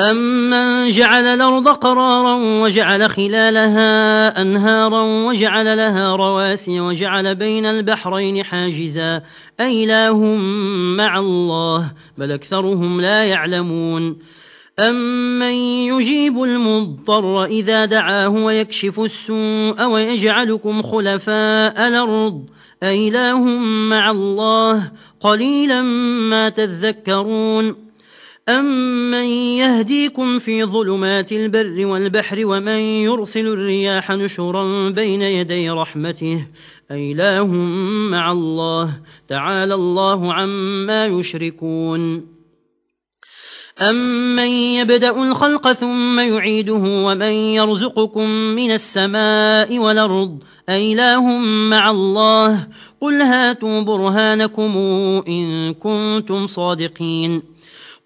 أمن جعل الأرض قرارا وجعل خلالها أنهارا وجعل لها رواسي وجعل بين البحرين حاجزا أيله مع الله بل أكثرهم لا يعلمون أمن يجيب المضطر إذا دعاه ويكشف السوء ويجعلكم خلفاء الأرض أيله مع الله قليلا ما تذكرون أَمَّنْ يَهْدِيكُمْ فِي ظُلُمَاتِ الْبَرِّ وَالْبَحْرِ وَمَنْ يُرْسِلُ الرِّيَاحَ نُشُرًا بَيْنَ يَدَيْ رَحْمَتِهِ أَيْلَاهُمْ مَعَ اللَّهِ تَعَالَى اللَّهُ عَمَّا يُشْرِكُونَ أَمَّنْ يَبْدَأُ الْخَلْقَ ثُمَّ يُعِيدُهُ وَمَنْ يَرْزُقُكُمْ مِنَ السَّمَاءِ وَالْأَرْضِ أَيْلَاهُمْ مَعَ اللَّهِ قُلْ هَاتُوا بُرْهَانَكُمْ إِن كُنْتُمْ صَادِقِينَ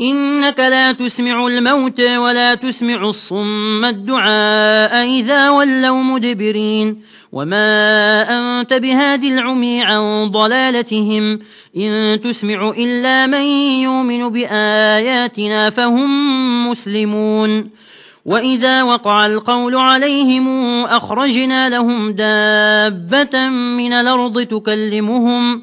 إنك لا تسمع الموت ولا تسمع الصم الدعاء إذا ولوا مدبرين وما أنت بهادي العمي عن ضلالتهم إن تسمع إلا من يؤمن بآياتنا فهم مسلمون وإذا وقع القول عليهم أخرجنا لهم دابة من الأرض تكلمهم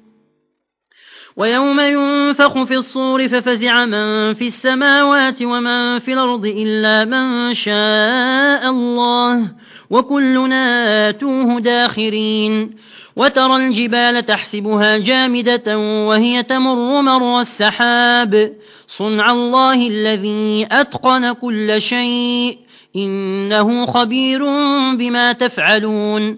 ويوم ينفخ في الصور ففزع من في السماوات ومن في الأرض إلا من شاء الله وكلنا توه داخرين وترى الجبال تحسبها جامدة وهي تمر مر السحاب صنع الله الذي أتقن كل شيء إنه خبير بما تفعلون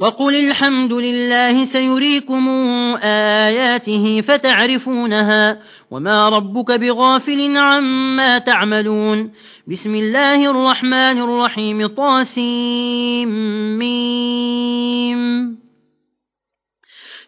وقل الحمد لله سيريكم آياته فتعرفونها وما ربك بغافل عما تعملون بسم الله الرحمن الرحيم طاسم ميم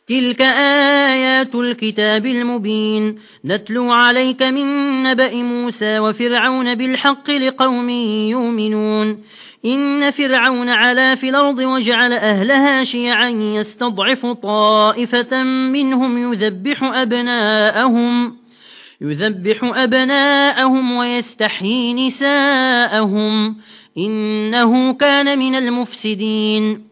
تلك آيات الكتاب المبين نتلو عليك من نبأ موسى وفرعون بالحق لقوم يؤمنون إن فرعون علا في الأرض وجعل أهلها شيعا يستضعف طائفة منهم يذبح أبناءهم يذبح أبناءهم ويستحيي نساءهم إنه كان من المفسدين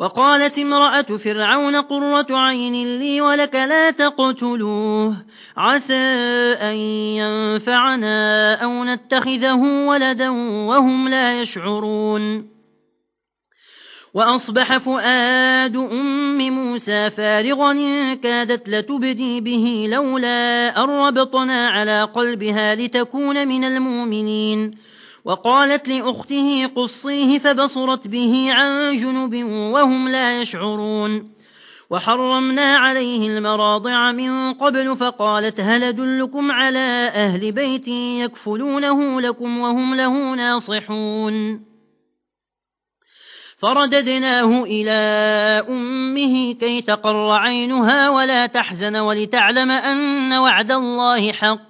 وقالت امرأة فرعون قرة عين لي ولك لا تقتلوه. عسى أن ينفعنا أو نتخذه ولدا وهم لا يشعرون. وأصبح فؤاد أم موسى فارغا كادت لتبدي به لولا أربطنا على قلبها لتكون من المؤمنين. وقالت لأخته قصيه فبصرت به عن جنب وهم لا يشعرون. وحرمنا عليه المراضع من قبل فقالت هل أدلكم على أهل بيتي يكفلونه لكم وهم له ناصحون. فرددناه إلى أمه كي تقر عينها ولا تحزن ولتعلم أن وعد الله حق.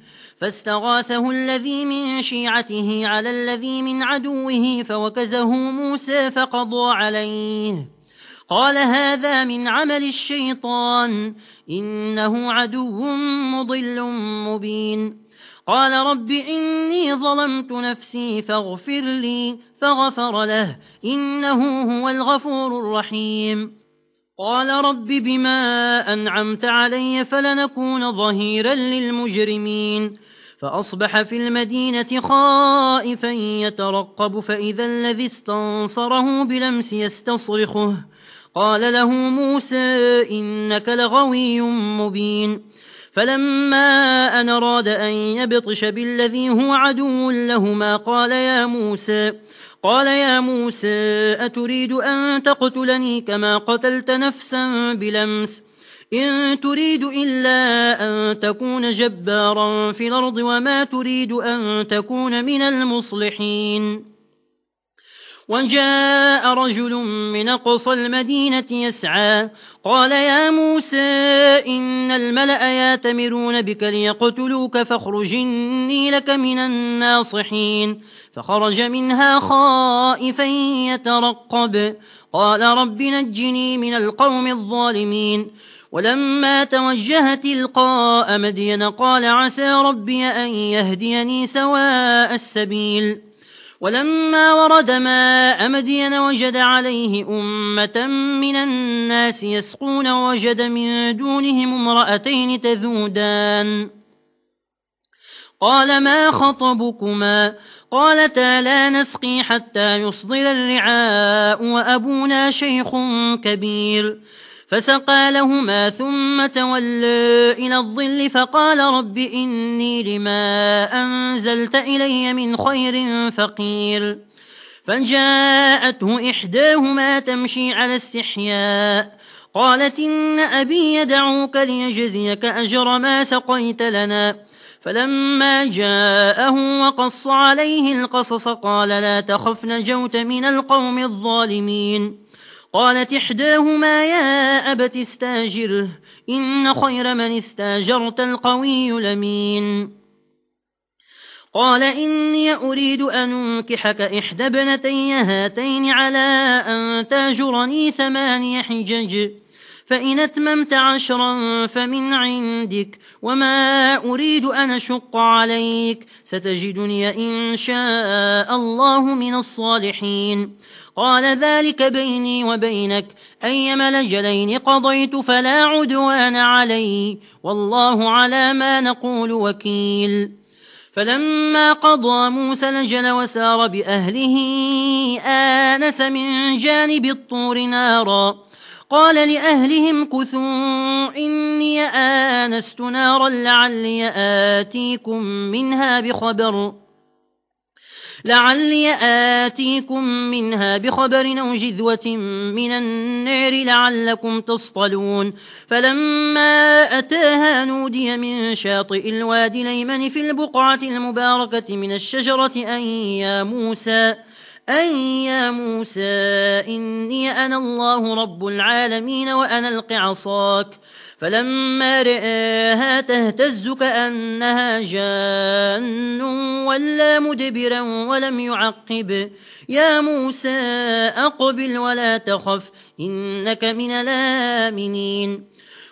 فاستغاثه الذي من شيعته على الذي من عدوه فوكزه موسى فقضى عليه. قال هذا من عمل الشيطان إنه عدو مضل مبين. قال رب إني ظلمت نفسي فاغفر لي فغفر له إنه هو الغفور الرحيم. قال رب بما أنعمت علي فلنكون ظهيرا للمجرمين. فأصبح في المدينة خائفا يترقب فإذا الذي استنصره بلمس يستصرخه. قال له موسى إنك لغوي مبين. فلما أن راد أن يبطش بالذي هو عدو لهما قال يا موسى قال يا موسى أتريد أن تقتلني كما قتلت نفسا بلمس؟ إن تريد إلا أن تكون جبارا في الأرض وما تريد أن تكون من المصلحين. وجاء رجل من قصى المدينة يسعى. قال يا موسى إن الملأ ياتمرون بك ليقتلوك فاخرجني لك من الناصحين. فخرج منها خائفا يترقب. قال رب نجني من القوم الظالمين. ولما توجه تلقاء مدين قال عسى ربي أن يهديني سواء السبيل. ولما ورد ماء مدين وجد عليه أمة من الناس يسقون وجد من دونهم امرأتين تذودان. قال ما خطبكما؟ قالتا لا نسقي حتى يصدر الرعاء وأبونا شيخ كبير. فسقى لهما ثم تولى إلى الظل فقال رب إني لما أنزلت إلي من خير فقير فجاءته إحداهما تمشي على استحياء قالت إن أبي يدعوك ليجزيك أجر ما سقيت لنا فلما جاءه وقص عليه القصص قال لا تخف نجوت من القوم الظالمين قالت إحداهما يا أبت استاجره إن خير من استاجرت القوي لمين قال إني أريد أن أنكحك إحدى بنتي هاتين على أن تاجرني ثماني حجج. فإن أتممت عشرا فمن عندك وما أريد أن أشق عليك ستجدني إن شاء الله من الصالحين قال ذلك بيني وبينك أيما لجلين قضيت فلا عدوان علي والله على ما نقول وكيل فلما قضى موسى لجل وسار بأهله آنس من جانب الطور نارا قال لأهلهم كثوا إني آنست نارا لعلي آتيكم منها بخبر لعلي آتيكم منها بخبر أو جذوة من النار لعلكم تصطلون فلما أتاها نودي من شاطئ الواد ليمن في البقعة المباركة من الشجرة أن يا موسى أن يا موسى إني أنا الله رب العالمين وأنا القعصاك فلما رآها تهتز كأنها جان ولا مدبرا ولم يعقب يا موسى أقبل ولا تخف إنك من الآمنين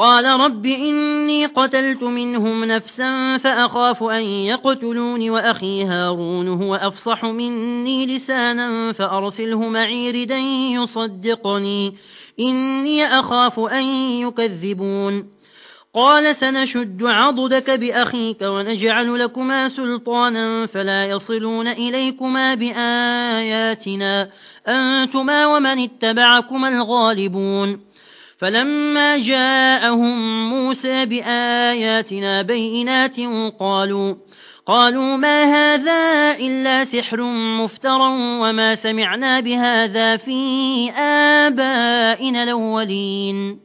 قال رب إني قتلت منهم نفسا فأخاف أن يقتلون وأخي هارون هو أفصح مني لسانا فأرسله معي ردا يصدقني. إني أخاف أن يكذبون. قال سنشد عضدك بأخيك ونجعل لكما سلطانا فلا يصلون إليكما بآياتنا. أنتما ومن اتبعكما الغالبون. فلما جاءهم موسى بآياتنا بينات قالوا قالوا ما هذا إلا سحر مفترى وما سمعنا بهذا في آبائنا الأولين.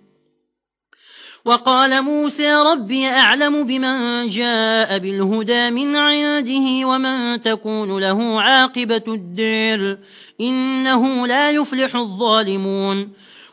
وقال موسى ربي أعلم بمن جاء بالهدى من عنده ومن تكون له عاقبة الدير إنه لا يفلح الظالمون.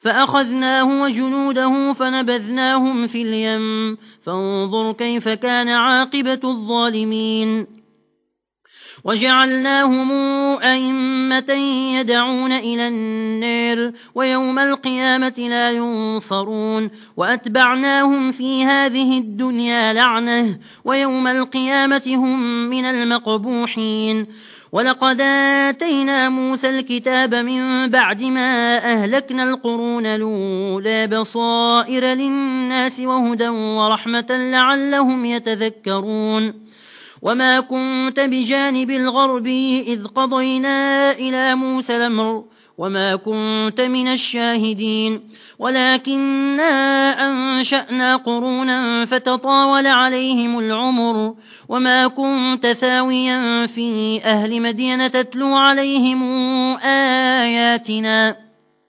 فأخذناه وجنوده فنبذناهم في اليم. فانظر كيف كان عاقبة الظالمين. وجعلناهم أئمة يدعون إلى النار ويوم القيامة لا ينصرون وأتبعناهم في هذه الدنيا لعنة ويوم القيامة هم من المقبوحين ولقد آتينا موسى الكتاب من بعد ما أهلكنا القرون لولا بصائر للناس وهدى ورحمة لعلهم يتذكرون وما كنت بجانب الغرب إذ قضينا إلى موسى الأمر وما كنت من الشاهدين ولكننا أنشأنا قرونا فتطاول عليهم العمر وما كنت ثاويا في أهل مدينة تتلو عليهم آياتنا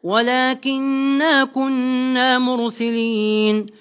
ولكننا كنا مرسلين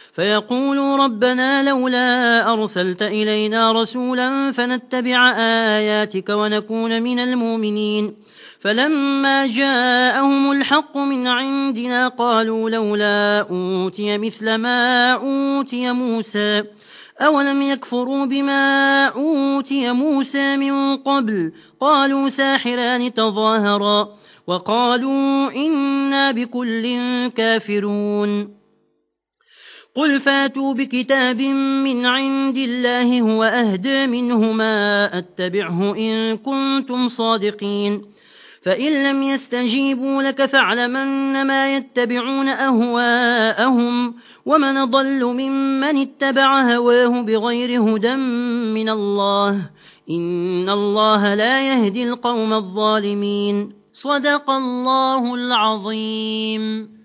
فيقولوا ربنا لولا أرسلت إلينا رسولا فنتبع آياتك ونكون من المؤمنين. فلما جاءهم الحق من عندنا قالوا لولا أوتي مثل ما أوتي موسى. أولم يكفروا بما أوتي موسى من قبل؟ قالوا ساحران تظاهرا. وقالوا إنا بكل كافرون. قل فاتوا بكتاب من عند الله هو أهدى منهما أتبعه إن كنتم صادقين فإن لم يستجيبوا لك فاعلمن ما يتبعون أهواءهم ومن ضل ممن اتبع هواه بغير هدى من الله إن الله لا يهدي القوم الظالمين صدق الله العظيم